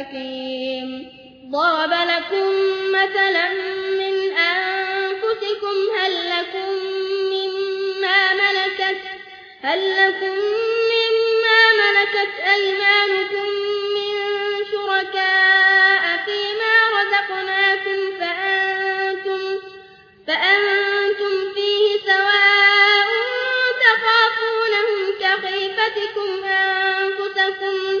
الحكيم. ضرب لكم مثلا من أنفسكم هل لكم مما ملكت هل لكم مما ملكت أيمانكم من شركاء فيما رزقناكم فأنتم فأنتم فيه سواء تخافونهم كخيفتكم أنفسكم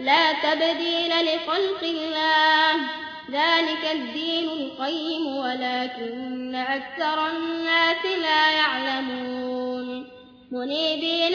لا تبديل لخلق الله. ذلك الدين القيم ولكن أكثر الناس لا يعلمون. منيبين